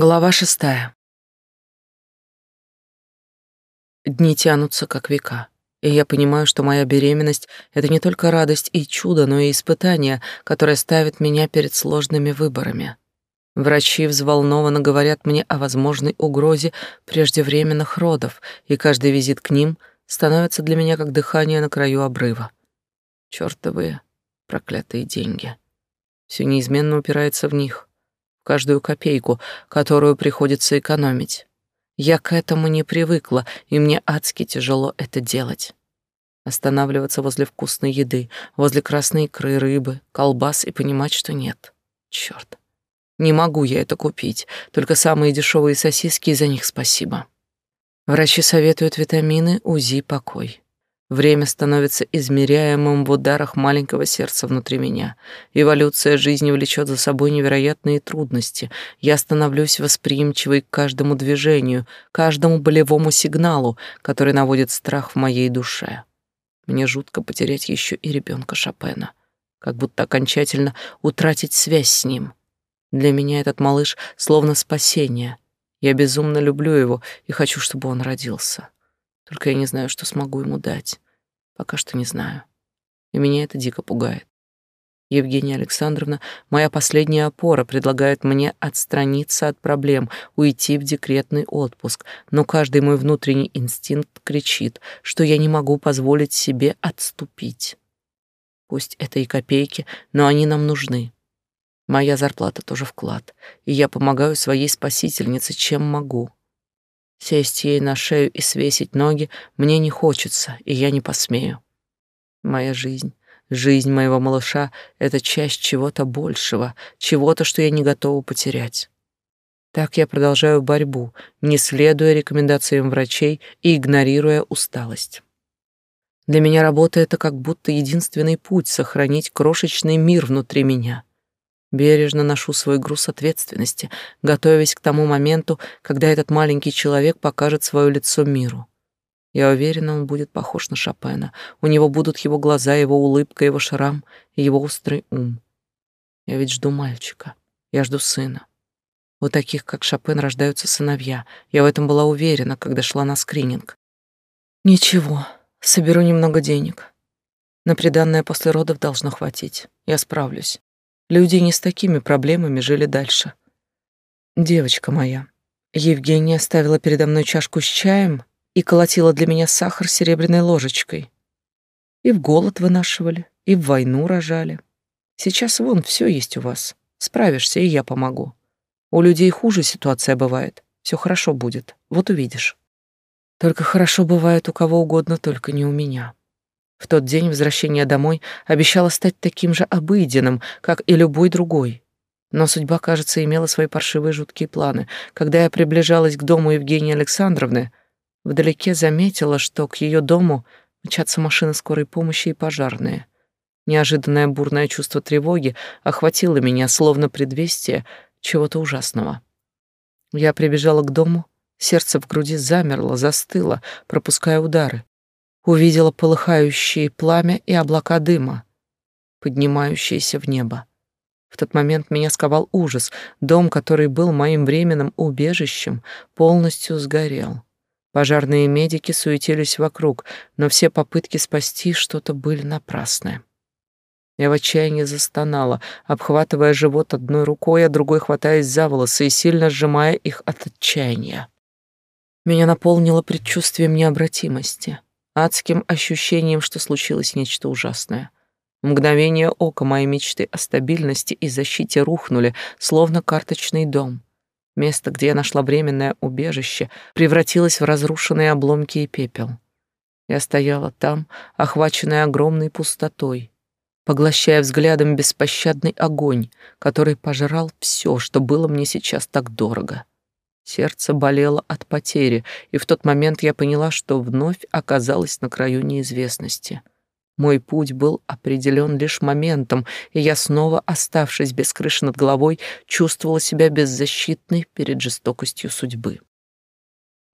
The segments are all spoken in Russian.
Глава шестая. Дни тянутся, как века, и я понимаю, что моя беременность — это не только радость и чудо, но и испытание, которое ставит меня перед сложными выборами. Врачи взволнованно говорят мне о возможной угрозе преждевременных родов, и каждый визит к ним становится для меня как дыхание на краю обрыва. Чёртовые проклятые деньги. Все неизменно упирается в них каждую копейку, которую приходится экономить. Я к этому не привыкла, и мне адски тяжело это делать. Останавливаться возле вкусной еды, возле красной икры, рыбы, колбас и понимать, что нет. Чёрт. Не могу я это купить, только самые дешевые сосиски, и за них спасибо. Врачи советуют витамины, УЗИ, покой. Время становится измеряемым в ударах маленького сердца внутри меня. Эволюция жизни влечет за собой невероятные трудности. Я становлюсь восприимчивой к каждому движению, каждому болевому сигналу, который наводит страх в моей душе. Мне жутко потерять еще и ребенка Шопена, как будто окончательно утратить связь с ним. Для меня этот малыш словно спасение. Я безумно люблю его и хочу, чтобы он родился. Только я не знаю, что смогу ему дать. Пока что не знаю. И меня это дико пугает. Евгения Александровна, моя последняя опора, предлагает мне отстраниться от проблем, уйти в декретный отпуск, но каждый мой внутренний инстинкт кричит, что я не могу позволить себе отступить. Пусть это и копейки, но они нам нужны. Моя зарплата тоже вклад, и я помогаю своей спасительнице, чем могу. Сесть ей на шею и свесить ноги мне не хочется, и я не посмею. Моя жизнь, жизнь моего малыша — это часть чего-то большего, чего-то, что я не готова потерять. Так я продолжаю борьбу, не следуя рекомендациям врачей и игнорируя усталость. Для меня работа — это как будто единственный путь сохранить крошечный мир внутри меня — Бережно ношу свой груз ответственности, готовясь к тому моменту, когда этот маленький человек покажет свое лицо миру. Я уверена, он будет похож на Шопена. У него будут его глаза, его улыбка, его шрам и его острый ум. Я ведь жду мальчика. Я жду сына. У таких, как Шопен, рождаются сыновья. Я в этом была уверена, когда шла на скрининг. Ничего, соберу немного денег. На приданное после родов должно хватить. Я справлюсь. Люди не с такими проблемами жили дальше. Девочка моя, Евгения оставила передо мной чашку с чаем и колотила для меня сахар серебряной ложечкой. И в голод вынашивали, и в войну рожали. Сейчас вон все есть у вас. Справишься, и я помогу. У людей хуже ситуация бывает. Все хорошо будет. Вот увидишь. Только хорошо бывает у кого угодно, только не у меня. В тот день возвращение домой обещало стать таким же обыденным, как и любой другой. Но судьба, кажется, имела свои паршивые жуткие планы. Когда я приближалась к дому Евгении Александровны, вдалеке заметила, что к ее дому мчатся машины скорой помощи и пожарные. Неожиданное бурное чувство тревоги охватило меня, словно предвестие чего-то ужасного. Я прибежала к дому, сердце в груди замерло, застыло, пропуская удары увидела полыхающие пламя и облака дыма, поднимающиеся в небо. В тот момент меня сковал ужас. Дом, который был моим временным убежищем, полностью сгорел. Пожарные медики суетились вокруг, но все попытки спасти что-то были напрасны. Я в отчаянии застонала, обхватывая живот одной рукой, а другой хватаясь за волосы и сильно сжимая их от отчаяния. Меня наполнило предчувствием необратимости адским ощущением, что случилось нечто ужасное. Мгновение ока мои мечты о стабильности и защите рухнули, словно карточный дом. Место, где я нашла временное убежище, превратилось в разрушенные обломки и пепел. Я стояла там, охваченная огромной пустотой, поглощая взглядом беспощадный огонь, который пожрал все, что было мне сейчас так дорого. Сердце болело от потери, и в тот момент я поняла, что вновь оказалась на краю неизвестности. Мой путь был определен лишь моментом, и я снова, оставшись без крыши над головой, чувствовала себя беззащитной перед жестокостью судьбы.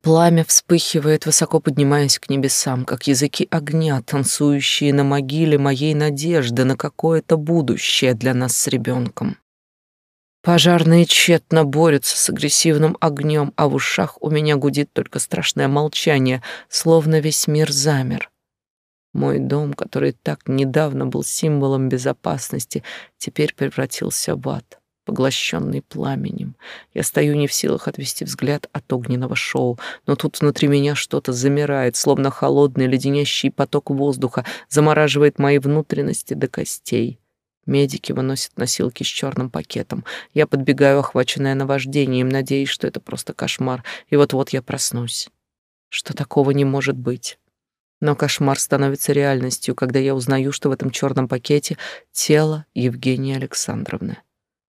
Пламя вспыхивает, высоко поднимаясь к небесам, как языки огня, танцующие на могиле моей надежды на какое-то будущее для нас с ребенком. Пожарные тщетно борются с агрессивным огнем, а в ушах у меня гудит только страшное молчание, словно весь мир замер. Мой дом, который так недавно был символом безопасности, теперь превратился в ад поглощенный пламенем. Я стою не в силах отвести взгляд от огненного шоу, но тут внутри меня что-то замирает, словно холодный леденящий поток воздуха замораживает мои внутренности до костей. Медики выносят носилки с черным пакетом. Я подбегаю, охваченная наваждением, надеясь, что это просто кошмар, и вот-вот я проснусь. Что такого не может быть? Но кошмар становится реальностью, когда я узнаю, что в этом черном пакете тело Евгении Александровны.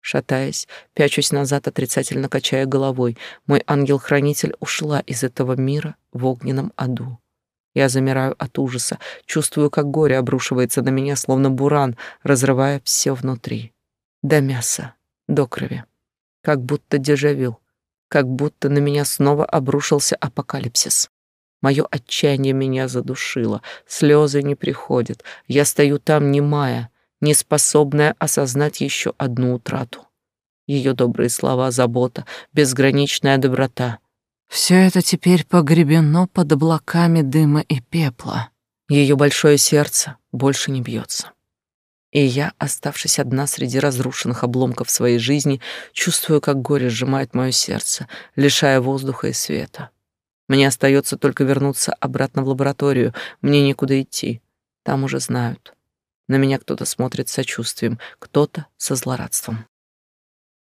Шатаясь, пячусь назад, отрицательно качая головой. Мой ангел-хранитель ушла из этого мира в огненном аду. Я замираю от ужаса, чувствую, как горе обрушивается на меня, словно буран, разрывая все внутри. До мяса, до крови. Как будто дежавю, как будто на меня снова обрушился апокалипсис. Мое отчаяние меня задушило, слезы не приходят. Я стою там немая, неспособная осознать еще одну утрату. Ее добрые слова, забота, безграничная доброта. Все это теперь погребено под облаками дыма и пепла. Ее большое сердце больше не бьется. И я, оставшись одна среди разрушенных обломков своей жизни, чувствую, как горе сжимает мое сердце, лишая воздуха и света. Мне остается только вернуться обратно в лабораторию. Мне некуда идти. Там уже знают. На меня кто-то смотрит с сочувствием, кто-то со злорадством.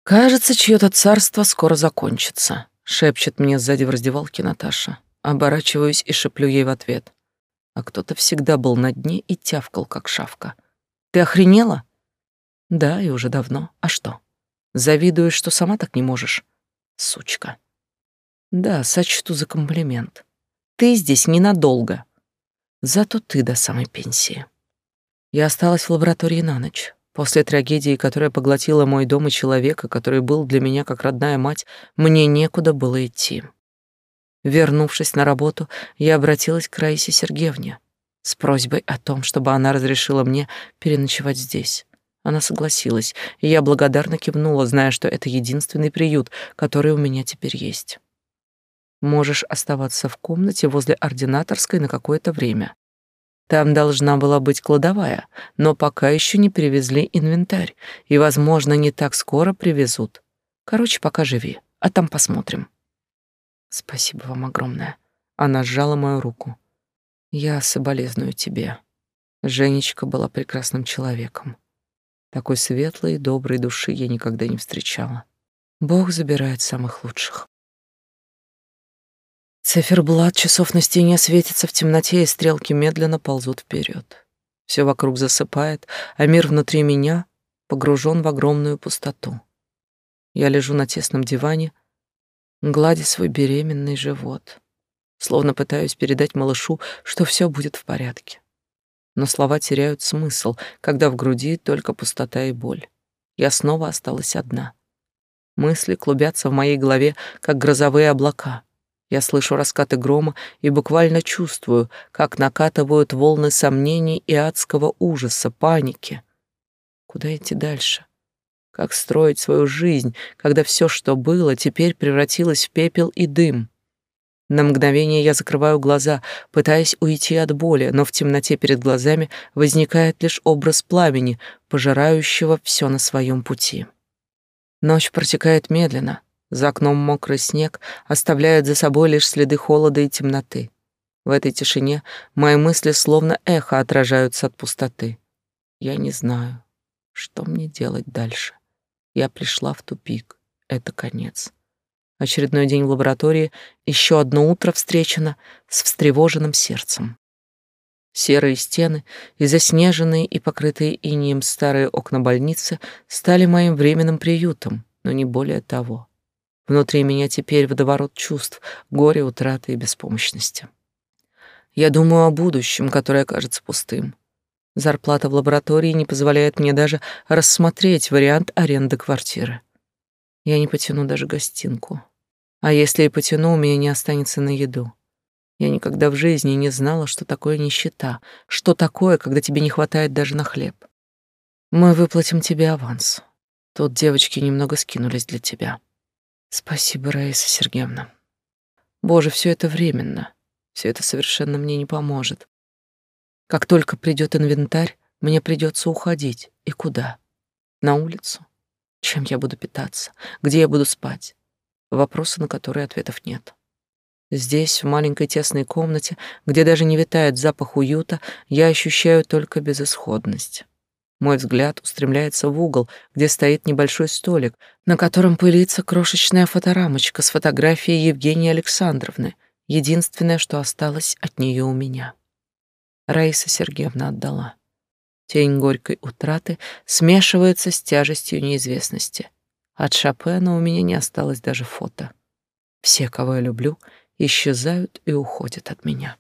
«Кажется, чьё-то царство скоро закончится», — шепчет мне сзади в раздевалке Наташа. Оборачиваюсь и шеплю ей в ответ. А кто-то всегда был на дне и тявкал, как шавка. «Ты охренела?» «Да, и уже давно. А что? Завидуешь, что сама так не можешь?» «Сучка». «Да, сочту за комплимент. Ты здесь ненадолго. Зато ты до самой пенсии». Я осталась в лаборатории на ночь. После трагедии, которая поглотила мой дом и человека, который был для меня как родная мать, мне некуда было идти. Вернувшись на работу, я обратилась к Раисе Сергеевне с просьбой о том, чтобы она разрешила мне переночевать здесь. Она согласилась, и я благодарно кивнула, зная, что это единственный приют, который у меня теперь есть. Можешь оставаться в комнате возле ординаторской на какое-то время. Там должна была быть кладовая, но пока еще не привезли инвентарь, и, возможно, не так скоро привезут. Короче, пока живи, а там посмотрим. Спасибо вам огромное. Она сжала мою руку. Я соболезную тебе. Женечка была прекрасным человеком. Такой светлой и доброй души я никогда не встречала. Бог забирает самых лучших. Циферблат часов на стене светится в темноте, и стрелки медленно ползут вперед. Все вокруг засыпает, а мир внутри меня погружен в огромную пустоту. Я лежу на тесном диване, гладя свой беременный живот, словно пытаюсь передать малышу, что все будет в порядке. Но слова теряют смысл, когда в груди только пустота и боль. Я снова осталась одна. Мысли клубятся в моей голове, как грозовые облака — я слышу раскаты грома и буквально чувствую, как накатывают волны сомнений и адского ужаса, паники. Куда идти дальше? Как строить свою жизнь, когда все, что было, теперь превратилось в пепел и дым? На мгновение я закрываю глаза, пытаясь уйти от боли, но в темноте перед глазами возникает лишь образ пламени, пожирающего все на своем пути. Ночь протекает медленно, за окном мокрый снег оставляет за собой лишь следы холода и темноты. В этой тишине мои мысли словно эхо отражаются от пустоты. Я не знаю, что мне делать дальше. Я пришла в тупик. Это конец. Очередной день в лаборатории, еще одно утро встречено с встревоженным сердцем. Серые стены и заснеженные и покрытые инеем старые окна больницы стали моим временным приютом, но не более того. Внутри меня теперь водоворот чувств, горя, утраты и беспомощности. Я думаю о будущем, которое кажется пустым. Зарплата в лаборатории не позволяет мне даже рассмотреть вариант аренды квартиры. Я не потяну даже гостинку. А если и потяну, у меня не останется на еду. Я никогда в жизни не знала, что такое нищета, что такое, когда тебе не хватает даже на хлеб. Мы выплатим тебе аванс. Тут девочки немного скинулись для тебя. Спасибо, Раиса Сергеевна. Боже, все это временно. Все это совершенно мне не поможет. Как только придет инвентарь, мне придется уходить. И куда? На улицу? Чем я буду питаться? Где я буду спать? Вопросы, на которые ответов нет. Здесь, в маленькой тесной комнате, где даже не витает запах уюта, я ощущаю только безысходность. Мой взгляд устремляется в угол, где стоит небольшой столик, на котором пылится крошечная фоторамочка с фотографией Евгении Александровны, единственное, что осталось от нее у меня. Раиса Сергеевна отдала. Тень горькой утраты смешивается с тяжестью неизвестности. От Шопена у меня не осталось даже фото. Все, кого я люблю, исчезают и уходят от меня.